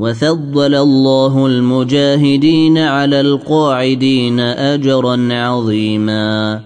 وفضل الله المجاهدين على القاعدين اجرا عظيما.